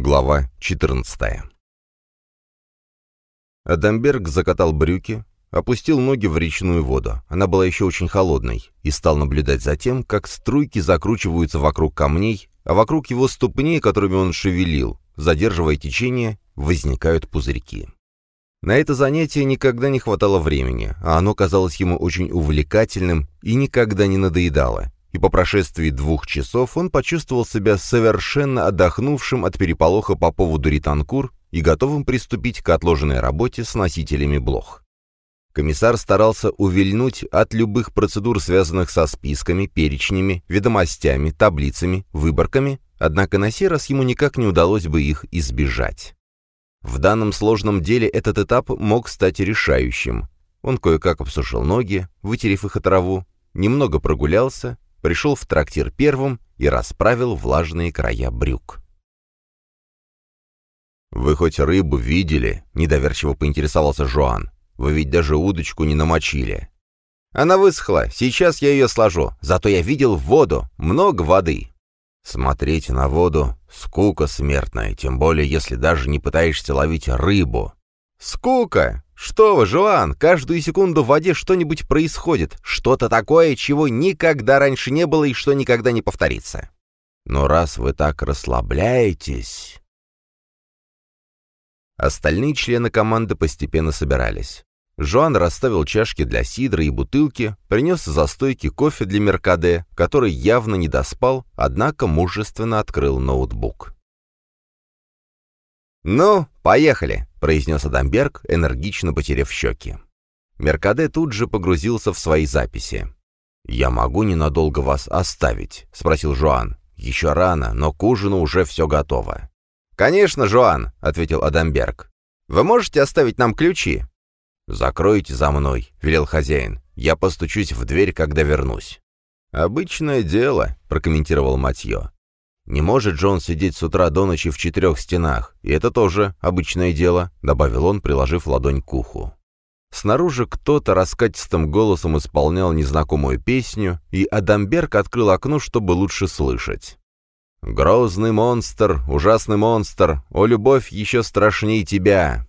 Глава 14 Адамберг закатал брюки, опустил ноги в речную воду, она была еще очень холодной, и стал наблюдать за тем, как струйки закручиваются вокруг камней, а вокруг его ступней, которыми он шевелил, задерживая течение, возникают пузырьки. На это занятие никогда не хватало времени, а оно казалось ему очень увлекательным и никогда не надоедало. И по прошествии двух часов он почувствовал себя совершенно отдохнувшим от переполоха по поводу ританкур и готовым приступить к отложенной работе с носителями блох. Комиссар старался увильнуть от любых процедур, связанных со списками, перечнями, ведомостями, таблицами, выборками, однако на сей раз ему никак не удалось бы их избежать. В данном сложном деле этот этап мог стать решающим. Он кое-как обсушил ноги, вытерев их от траву, немного прогулялся, пришел в трактир первым и расправил влажные края брюк. «Вы хоть рыбу видели?» — недоверчиво поинтересовался Жоан. «Вы ведь даже удочку не намочили». «Она высохла, сейчас я ее сложу, зато я видел воду, много воды». Смотреть на воду — скука смертная, тем более если даже не пытаешься ловить рыбу. «Скука! Что вы, Жуан, каждую секунду в воде что-нибудь происходит, что-то такое, чего никогда раньше не было и что никогда не повторится. Но раз вы так расслабляетесь...» Остальные члены команды постепенно собирались. Жоан расставил чашки для сидра и бутылки, принес за стойки кофе для Меркаде, который явно не доспал, однако мужественно открыл ноутбук. «Ну, поехали», — произнес Адамберг, энергично потеряв щеки. Меркаде тут же погрузился в свои записи. «Я могу ненадолго вас оставить?» — спросил Жоан. «Еще рано, но к ужину уже все готово». «Конечно, Жоан», — ответил Адамберг. «Вы можете оставить нам ключи?» «Закройте за мной», — велел хозяин. «Я постучусь в дверь, когда вернусь». «Обычное дело», — прокомментировал Матье. «Не может Джон сидеть с утра до ночи в четырех стенах, и это тоже обычное дело», — добавил он, приложив ладонь к уху. Снаружи кто-то раскатистым голосом исполнял незнакомую песню, и Адамберг открыл окно, чтобы лучше слышать. «Грозный монстр, ужасный монстр, о, любовь еще страшней тебя,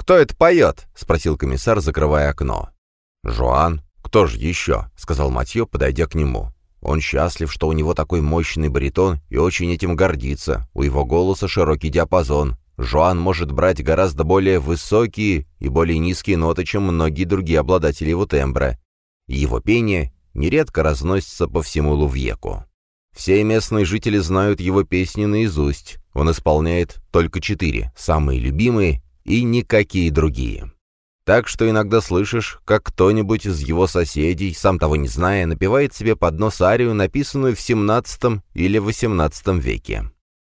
«Кто это поет?» — спросил комиссар, закрывая окно. «Жуан. Кто же еще?» — сказал Матье, подойдя к нему. «Он счастлив, что у него такой мощный баритон и очень этим гордится. У его голоса широкий диапазон. Жуан может брать гораздо более высокие и более низкие ноты, чем многие другие обладатели его тембра. его пение нередко разносится по всему Лувьеку. Все местные жители знают его песни наизусть. Он исполняет только четыре, самые любимые и никакие другие. Так что иногда слышишь, как кто-нибудь из его соседей, сам того не зная, напевает себе под нос арию, написанную в XVII или XVIII веке.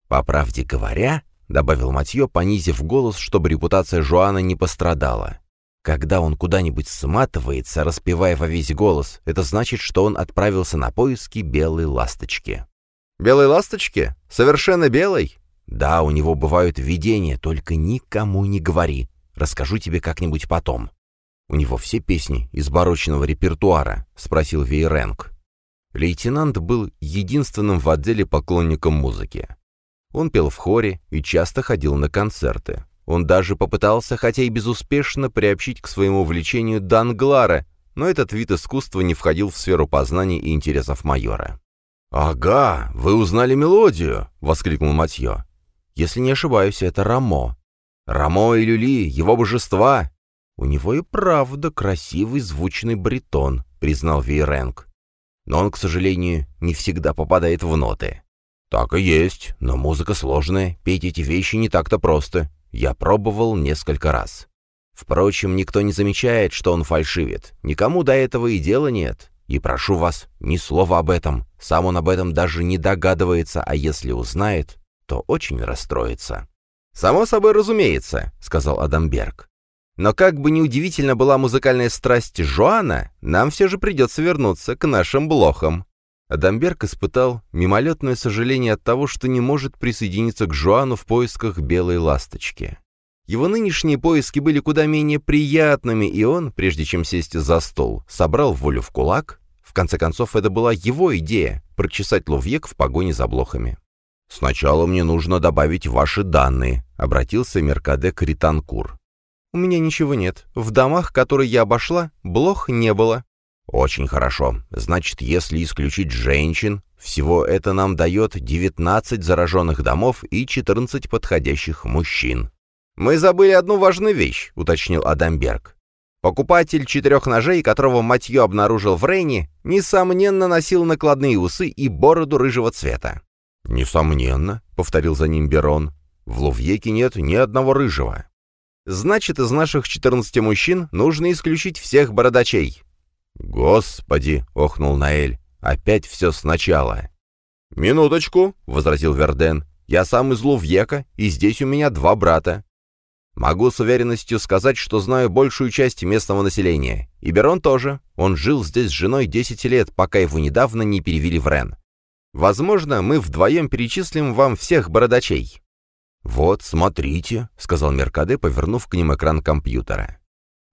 «По правде говоря», — добавил Матье, понизив голос, чтобы репутация Жуана не пострадала, «когда он куда-нибудь сматывается, распевая во весь голос, это значит, что он отправился на поиски белой ласточки». «Белой ласточки? Совершенно белой?» «Да, у него бывают видения, только никому не говори. Расскажу тебе как-нибудь потом». «У него все песни из барочного репертуара?» — спросил Вейренг. Лейтенант был единственным в отделе поклонником музыки. Он пел в хоре и часто ходил на концерты. Он даже попытался, хотя и безуспешно, приобщить к своему увлечению Данглара, но этот вид искусства не входил в сферу познаний и интересов майора. «Ага, вы узнали мелодию!» — воскликнул Матье. Если не ошибаюсь, это Рамо. Рамо и Люли, его божества. У него и правда красивый звучный баритон, признал Вейренг. Но он, к сожалению, не всегда попадает в ноты. Так и есть, но музыка сложная, петь эти вещи не так-то просто. Я пробовал несколько раз. Впрочем, никто не замечает, что он фальшивит. Никому до этого и дела нет. И прошу вас, ни слова об этом. Сам он об этом даже не догадывается, а если узнает, то очень расстроится. «Само собой разумеется», — сказал Адамберг. «Но как бы ни удивительно была музыкальная страсть Жоана, нам все же придется вернуться к нашим блохам». Адамберг испытал мимолетное сожаление от того, что не может присоединиться к Жоану в поисках белой ласточки. Его нынешние поиски были куда менее приятными, и он, прежде чем сесть за стол, собрал волю в кулак. В конце концов, это была его идея — прочесать Лувьек в погоне за блохами. «Сначала мне нужно добавить ваши данные», — обратился Меркаде к Ританкур. «У меня ничего нет. В домах, которые я обошла, блох не было». «Очень хорошо. Значит, если исключить женщин, всего это нам дает 19 зараженных домов и 14 подходящих мужчин». «Мы забыли одну важную вещь», — уточнил Адамберг. Покупатель четырех ножей, которого Матье обнаружил в Рейне, несомненно носил накладные усы и бороду рыжего цвета. «Несомненно», — повторил за ним Берон. «В Лувьеке нет ни одного рыжего». «Значит, из наших 14 мужчин нужно исключить всех бородачей». «Господи!» — охнул Наэль. «Опять все сначала». «Минуточку», — возразил Верден. «Я сам из Лувьека, и здесь у меня два брата. Могу с уверенностью сказать, что знаю большую часть местного населения. И Берон тоже. Он жил здесь с женой 10 лет, пока его недавно не перевели в Рен. Возможно, мы вдвоем перечислим вам всех бородачей». «Вот, смотрите», — сказал Меркаде, повернув к ним экран компьютера.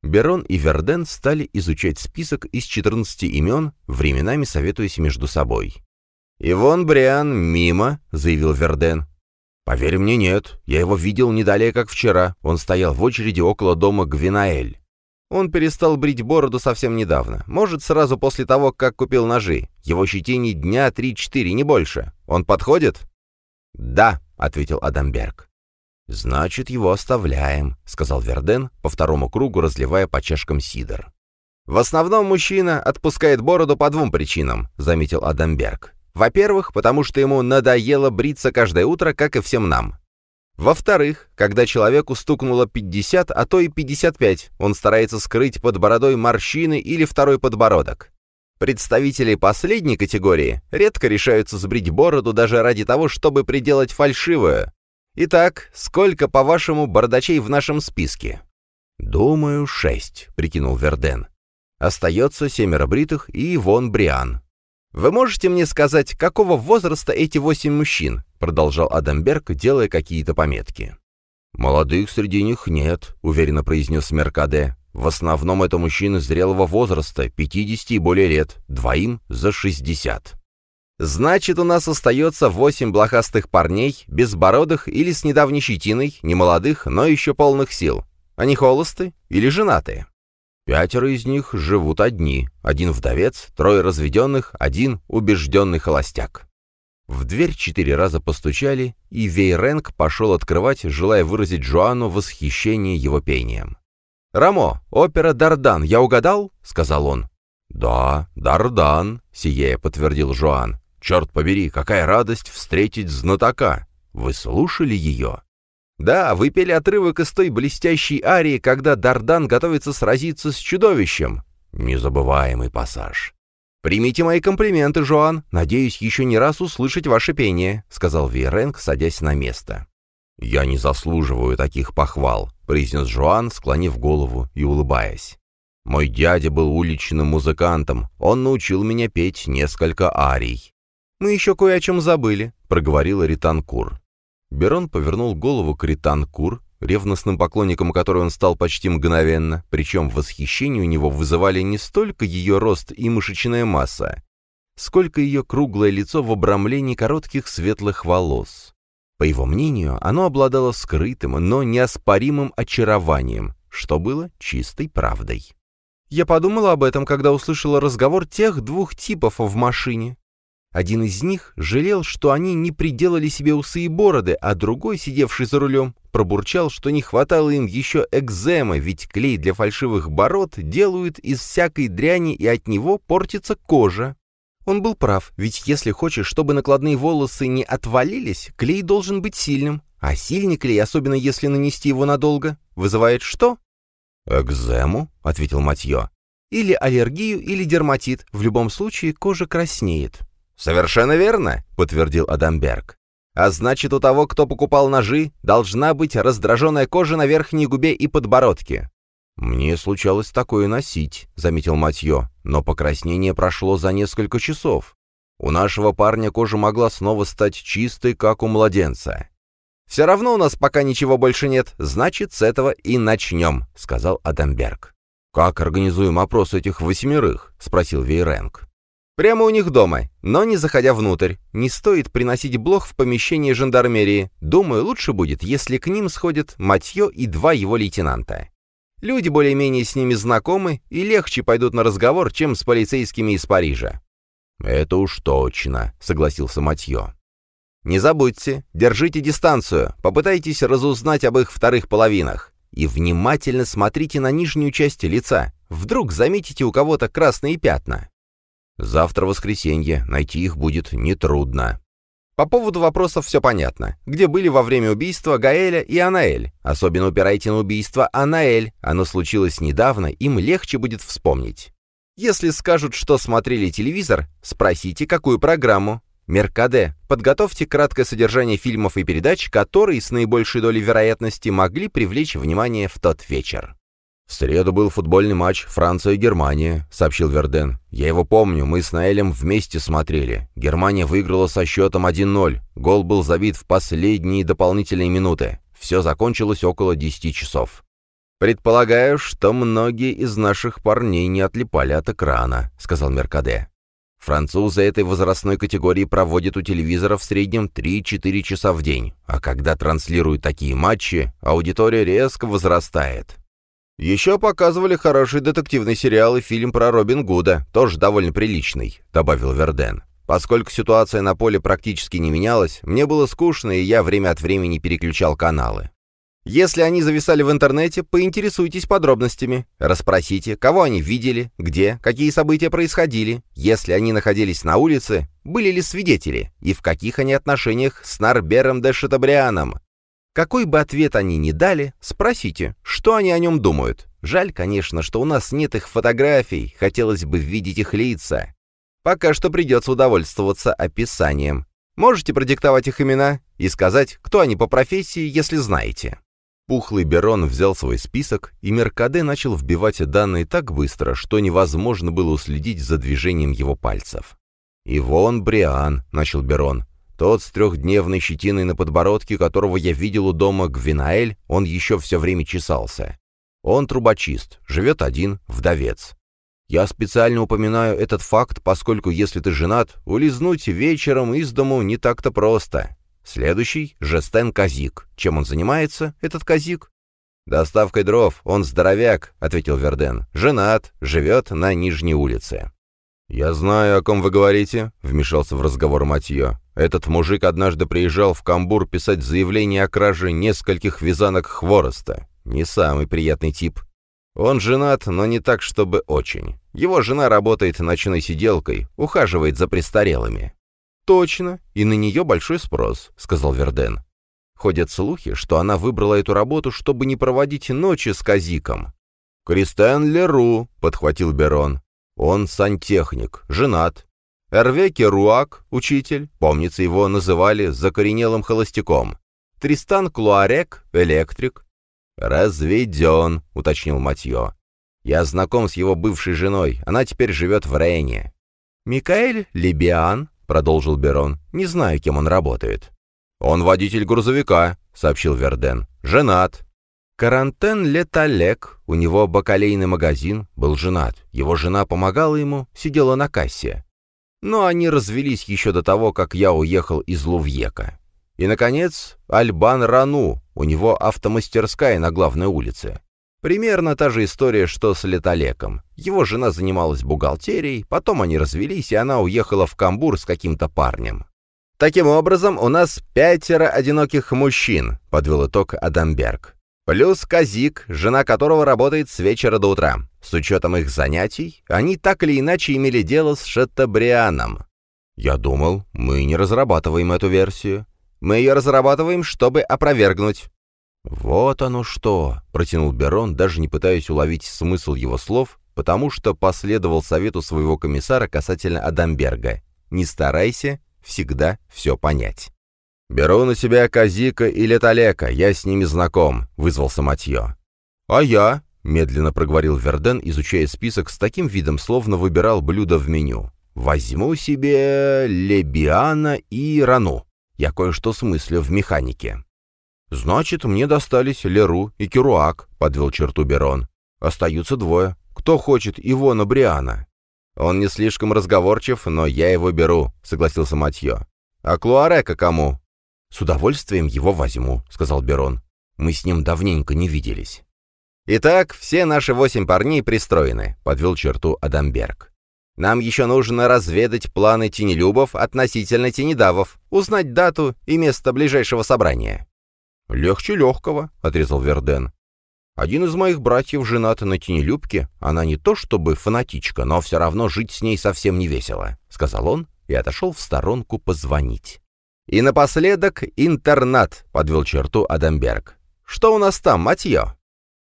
Берон и Верден стали изучать список из 14 имен, временами советуясь между собой. «Ивон Бриан мимо», — заявил Верден. «Поверь мне, нет. Я его видел не далее, как вчера. Он стоял в очереди около дома Гвинаэль». Он перестал брить бороду совсем недавно. Может, сразу после того, как купил ножи. Его щетине дня три-четыре, не больше. Он подходит? «Да», — ответил Адамберг. «Значит, его оставляем», — сказал Верден, по второму кругу разливая по чашкам сидр. «В основном мужчина отпускает бороду по двум причинам», — заметил Адамберг. Во-первых, потому что ему надоело бриться каждое утро, как и всем нам. Во-вторых, когда человеку стукнуло 50, а то и 55, он старается скрыть под бородой морщины или второй подбородок. Представители последней категории редко решаются сбрить бороду даже ради того, чтобы приделать фальшивую. Итак, сколько, по-вашему, бородачей в нашем списке? «Думаю, шесть», — прикинул Верден. «Остается семеро бритых и Ивон Бриан. «Вы можете мне сказать, какого возраста эти восемь мужчин?» — продолжал Адамберг, делая какие-то пометки. «Молодых среди них нет», — уверенно произнес Меркаде. «В основном это мужчины зрелого возраста, 50 и более лет, двоим за 60». «Значит, у нас остается восемь блохастых парней, безбородых или с недавней щетиной, немолодых, но еще полных сил. Они холосты или женатые?» Пятеро из них живут одни, один вдовец, трое разведенных, один убежденный холостяк. В дверь четыре раза постучали, и Вейренг пошел открывать, желая выразить Жуану восхищение его пением. «Рамо, опера «Дардан», я угадал?» — сказал он. «Да, Дардан», — сияя подтвердил Жуан. «Черт побери, какая радость встретить знатока! Вы слушали ее?» Да, вы пели отрывок из той блестящей арии, когда Дардан готовится сразиться с чудовищем. Незабываемый пассаж. «Примите мои комплименты, Жоан. Надеюсь, еще не раз услышать ваше пение», — сказал Вейренг, садясь на место. «Я не заслуживаю таких похвал», — произнес Жоан, склонив голову и улыбаясь. «Мой дядя был уличным музыкантом. Он научил меня петь несколько арий». «Мы еще кое о чем забыли», — проговорила Ританкур. Берон повернул голову к Ритан-Кур, ревностным поклонником которой он стал почти мгновенно, причем восхищение у него вызывали не столько ее рост и мышечная масса, сколько ее круглое лицо в обрамлении коротких светлых волос. По его мнению, оно обладало скрытым, но неоспоримым очарованием, что было чистой правдой. «Я подумала об этом, когда услышала разговор тех двух типов в машине. Один из них жалел, что они не приделали себе усы и бороды, а другой, сидевший за рулем, пробурчал, что не хватало им еще экземы, ведь клей для фальшивых бород делают из всякой дряни, и от него портится кожа. Он был прав, ведь если хочешь, чтобы накладные волосы не отвалились, клей должен быть сильным, а сильный клей, особенно если нанести его надолго, вызывает что? «Экзему», — ответил Матье. «Или аллергию, или дерматит. В любом случае кожа краснеет». «Совершенно верно», — подтвердил Адамберг. «А значит, у того, кто покупал ножи, должна быть раздраженная кожа на верхней губе и подбородке». «Мне случалось такое носить», — заметил Матье, «но покраснение прошло за несколько часов. У нашего парня кожа могла снова стать чистой, как у младенца». «Все равно у нас пока ничего больше нет, значит, с этого и начнем», — сказал Адамберг. «Как организуем опрос этих восьмерых?» — спросил Вейренг. Прямо у них дома, но не заходя внутрь. Не стоит приносить блох в помещение жандармерии. Думаю, лучше будет, если к ним сходят Матье и два его лейтенанта. Люди более-менее с ними знакомы и легче пойдут на разговор, чем с полицейскими из Парижа». «Это уж точно», — согласился Матье. «Не забудьте, держите дистанцию, попытайтесь разузнать об их вторых половинах. И внимательно смотрите на нижнюю часть лица. Вдруг заметите у кого-то красные пятна. Завтра воскресенье, найти их будет нетрудно. По поводу вопросов все понятно. Где были во время убийства Гаэля и Анаэль? Особенно упирайте на убийство Анаэль. Оно случилось недавно, им легче будет вспомнить. Если скажут, что смотрели телевизор, спросите, какую программу. Меркаде, подготовьте краткое содержание фильмов и передач, которые с наибольшей долей вероятности могли привлечь внимание в тот вечер. «В среду был футбольный матч Франция-Германия», — сообщил Верден. «Я его помню, мы с Наэлем вместе смотрели. Германия выиграла со счетом 1-0. Гол был забит в последние дополнительные минуты. Все закончилось около 10 часов». «Предполагаю, что многие из наших парней не отлипали от экрана», — сказал Меркаде. «Французы этой возрастной категории проводят у телевизора в среднем 3-4 часа в день, а когда транслируют такие матчи, аудитория резко возрастает». «Еще показывали хороший детективный сериал и фильм про Робин Гуда, тоже довольно приличный», — добавил Верден. «Поскольку ситуация на поле практически не менялась, мне было скучно, и я время от времени переключал каналы. Если они зависали в интернете, поинтересуйтесь подробностями. Расспросите, кого они видели, где, какие события происходили, если они находились на улице, были ли свидетели, и в каких они отношениях с Нарбером де Шатабрианом. Какой бы ответ они ни дали, спросите, что они о нем думают. Жаль, конечно, что у нас нет их фотографий, хотелось бы видеть их лица. Пока что придется удовольствоваться описанием. Можете продиктовать их имена и сказать, кто они по профессии, если знаете. Пухлый Берон взял свой список, и Меркаде начал вбивать данные так быстро, что невозможно было уследить за движением его пальцев. «Ивон Бриан», — начал Берон, тот с трехдневной щетиной на подбородке, которого я видел у дома Гвинаэль, он еще все время чесался. Он трубочист, живет один, вдовец. Я специально упоминаю этот факт, поскольку если ты женат, улизнуть вечером из дому не так-то просто. Следующий — Жестен Казик. Чем он занимается, этот Казик? «Доставкой дров, он здоровяк», — ответил Верден. «Женат, живет на Нижней улице». «Я знаю, о ком вы говорите», — вмешался в разговор Матье. «Этот мужик однажды приезжал в Камбур писать заявление о краже нескольких вязанок хвороста. Не самый приятный тип. Он женат, но не так, чтобы очень. Его жена работает ночной сиделкой, ухаживает за престарелыми». «Точно, и на нее большой спрос», — сказал Верден. Ходят слухи, что она выбрала эту работу, чтобы не проводить ночи с Казиком. «Кристен Леру», — подхватил Берон. Он сантехник, женат. Эрве Керуак, учитель, помнится, его называли закоренелым холостяком. Тристан Клуарек, электрик. «Разведен», — уточнил Матье. «Я знаком с его бывшей женой, она теперь живет в Рейне». «Микаэль Либиан», — продолжил Берон, — «не знаю, кем он работает». «Он водитель грузовика», — сообщил Верден. «Женат». Карантен Леталек, у него бакалейный магазин, был женат. Его жена помогала ему, сидела на кассе. Но они развелись еще до того, как я уехал из Лувьека. И, наконец, Альбан Рану, у него автомастерская на главной улице. Примерно та же история, что с Леталеком. Его жена занималась бухгалтерией, потом они развелись, и она уехала в Камбур с каким-то парнем. Таким образом, у нас пятеро одиноких мужчин, подвел итог Адамберг. Плюс Казик, жена которого работает с вечера до утра. С учетом их занятий, они так или иначе имели дело с Шаттабрианом. Я думал, мы не разрабатываем эту версию. Мы ее разрабатываем, чтобы опровергнуть. «Вот оно что!» — протянул Берон, даже не пытаясь уловить смысл его слов, потому что последовал совету своего комиссара касательно Адамберга. «Не старайся всегда все понять». «Беру на себя Казика и Леталека, я с ними знаком», — вызвался Матье. «А я?» — медленно проговорил Верден, изучая список с таким видом, словно выбирал блюдо в меню. «Возьму себе Лебиана и Рану. Я кое-что смыслю в механике». «Значит, мне достались Леру и Керуак», — подвел черту Берон. «Остаются двое. Кто хочет Ивона Бриана?» «Он не слишком разговорчив, но я его беру», — согласился Матье. «А Клуарека кому?» «С удовольствием его возьму», — сказал Берон. «Мы с ним давненько не виделись». «Итак, все наши восемь парней пристроены», — подвел черту Адамберг. «Нам еще нужно разведать планы тенелюбов относительно тенедавов, узнать дату и место ближайшего собрания». «Легче легкого», — отрезал Верден. Один из моих братьев женат на Тенелюбке. Она не то чтобы фанатичка, но все равно жить с ней совсем не весело», — сказал он и отошел в сторонку позвонить. «И напоследок интернат», — подвел черту Адамберг. «Что у нас там, матье?»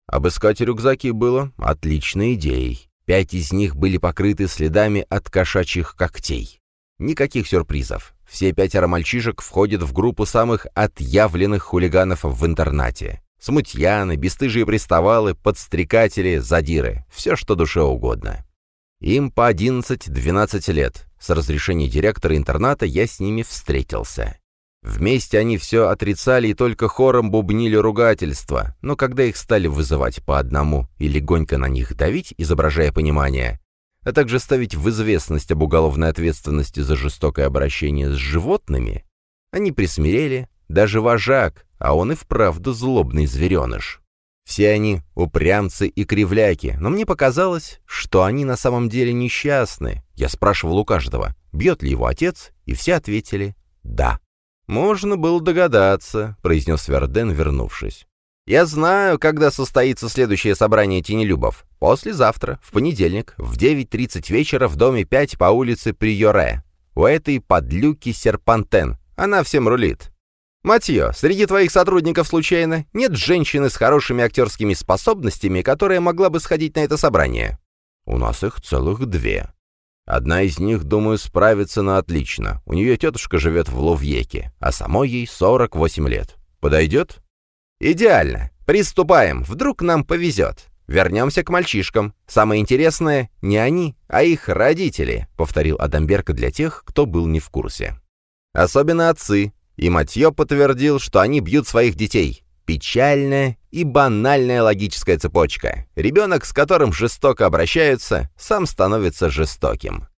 Обыскать рюкзаки было отличной идеей. Пять из них были покрыты следами от кошачьих когтей. Никаких сюрпризов. Все пятеро мальчишек входят в группу самых отъявленных хулиганов в интернате. Смутьяны, бесстыжие приставалы, подстрекатели, задиры. Все, что душе угодно. Им по 11-12 лет. С разрешения директора интерната я с ними встретился. Вместе они все отрицали и только хором бубнили ругательства, но когда их стали вызывать по одному и легонько на них давить, изображая понимание, а также ставить в известность об уголовной ответственности за жестокое обращение с животными, они присмирели, даже вожак, а он и вправду злобный звереныш. Все они упрямцы и кривляки, но мне показалось, что они на самом деле несчастны. Я спрашивал у каждого, бьет ли его отец, и все ответили «да». «Можно было догадаться», — произнес Верден, вернувшись. «Я знаю, когда состоится следующее собрание тенелюбов. Послезавтра, в понедельник, в 9.30 вечера в доме 5 по улице Приоре. У этой подлюки Серпантен. Она всем рулит. «Матье, среди твоих сотрудников случайно нет женщины с хорошими актерскими способностями, которая могла бы сходить на это собрание?» «У нас их целых две. Одна из них, думаю, справится на отлично. У нее тетушка живет в Ловьеке, а самой ей 48 лет. Подойдет?» «Идеально. Приступаем. Вдруг нам повезет. Вернемся к мальчишкам. Самое интересное — не они, а их родители», — повторил Адамберг для тех, кто был не в курсе. «Особенно отцы. И Матье подтвердил, что они бьют своих детей. Печальная и банальная логическая цепочка. Ребенок, с которым жестоко обращаются, сам становится жестоким.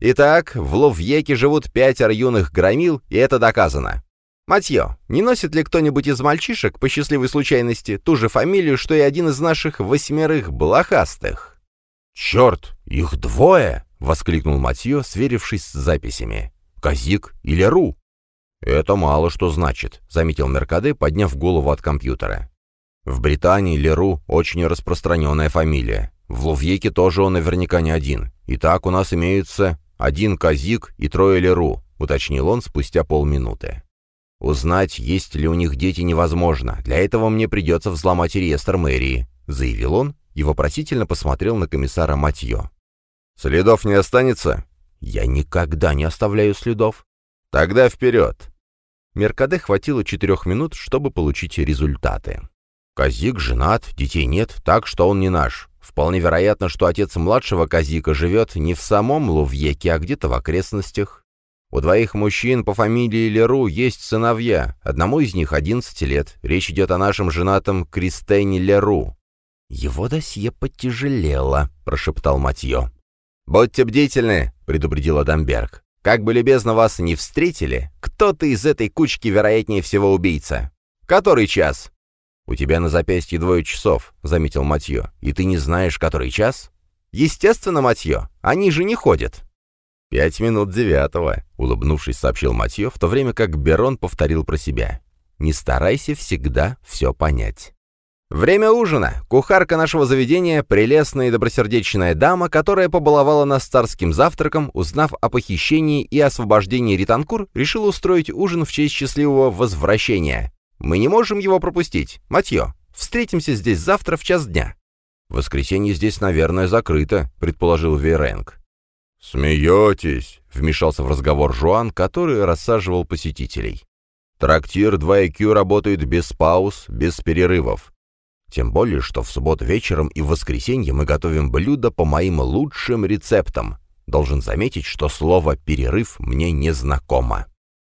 Итак, в Лувьеке живут пятеро юных громил, и это доказано. Матье, не носит ли кто-нибудь из мальчишек по счастливой случайности ту же фамилию, что и один из наших восьмерых блохастых? «Черт, их двое!» — воскликнул Матье, сверившись с записями. «Казик или Ру?» «Это мало что значит», — заметил Меркаде, подняв голову от компьютера. «В Британии Леру очень распространенная фамилия. В Лувьеке тоже он наверняка не один. Итак, у нас имеются один Казик и трое Леру», — уточнил он спустя полминуты. «Узнать, есть ли у них дети, невозможно. Для этого мне придется взломать реестр мэрии», — заявил он и вопросительно посмотрел на комиссара Матье. «Следов не останется?» «Я никогда не оставляю следов». «Тогда вперед!» Меркаде хватило четырех минут, чтобы получить результаты. Казик женат, детей нет, так что он не наш. Вполне вероятно, что отец младшего Казика живет не в самом Лувьеке, а где-то в окрестностях. У двоих мужчин по фамилии Леру есть сыновья. Одному из них 11 лет. Речь идет о нашем женатом Кристене Леру. «Его досье потяжелело», — прошептал Матье. «Будьте бдительны», — предупредил Адамберг. Как бы любезно вас не встретили, кто-то из этой кучки вероятнее всего убийца. Который час?» «У тебя на запястье двое часов», — заметил Матье. «И ты не знаешь, который час?» «Естественно, Матье. Они же не ходят». «Пять минут девятого», — улыбнувшись, сообщил Матье, в то время как Берон повторил про себя. «Не старайся всегда все понять». Время ужина. Кухарка нашего заведения, прелестная и добросердечная дама, которая побаловала нас царским завтраком, узнав о похищении и освобождении Ританкур, решила устроить ужин в честь счастливого возвращения. Мы не можем его пропустить. Матье, встретимся здесь завтра в час дня. Воскресенье здесь, наверное, закрыто, предположил Веренг. «Смеетесь», — вмешался в разговор Жуан, который рассаживал посетителей. «Трактир 2IQ работает без пауз, без перерывов. Тем более, что в субботу вечером и в воскресенье мы готовим блюда по моим лучшим рецептам. Должен заметить, что слово «перерыв» мне не знакомо.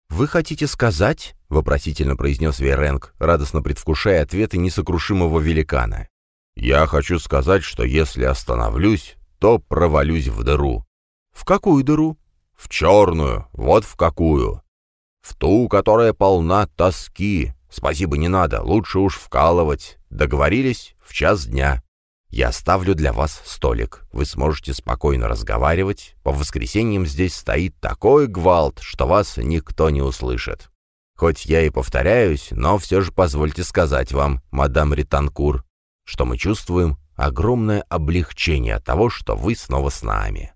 «Вы хотите сказать?» — вопросительно произнес Вейренг, радостно предвкушая ответы несокрушимого великана. «Я хочу сказать, что если остановлюсь, то провалюсь в дыру. «В какую дыру?» «В черную, вот в какую. В ту, которая полна тоски. Спасибо не надо, лучше уж вкалывать. Договорились? В час дня. Я ставлю для вас столик. Вы сможете спокойно разговаривать. По воскресеньям здесь стоит такой гвалт, что вас никто не услышит. Хоть я и повторяюсь, но все же позвольте сказать вам, мадам Ританкур, что мы чувствуем огромное облегчение от того, что вы снова с нами.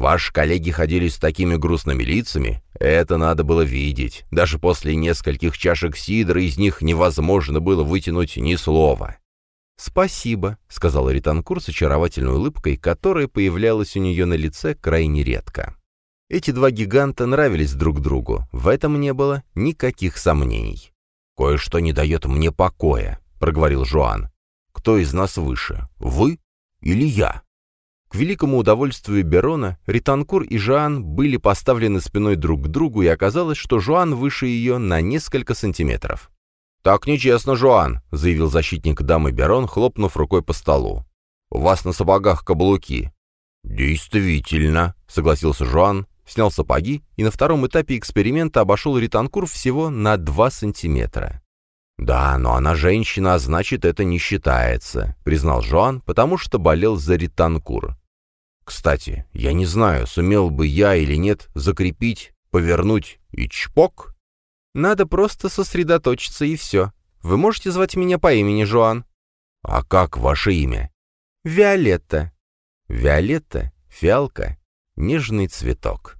Ваши коллеги ходили с такими грустными лицами, это надо было видеть. Даже после нескольких чашек сидра из них невозможно было вытянуть ни слова. «Спасибо», — сказала Ританкур с очаровательной улыбкой, которая появлялась у нее на лице крайне редко. Эти два гиганта нравились друг другу, в этом не было никаких сомнений. «Кое-что не дает мне покоя», — проговорил Жуан. «Кто из нас выше, вы или я?» К великому удовольствию Берона, Ританкур и Жоан были поставлены спиной друг к другу, и оказалось, что Жоан выше ее на несколько сантиметров. «Так нечестно, Жоан», — заявил защитник дамы Берон, хлопнув рукой по столу. «У вас на сапогах каблуки». «Действительно», — согласился Жоан, снял сапоги и на втором этапе эксперимента обошел Ританкур всего на 2 сантиметра. «Да, но она женщина, а значит, это не считается», — признал Жоан, потому что болел за Ританкур. Кстати, я не знаю, сумел бы я или нет закрепить, повернуть и чпок. Надо просто сосредоточиться и все. Вы можете звать меня по имени Жоан? А как ваше имя? Виолетта. Виолетта, фиалка, нежный цветок.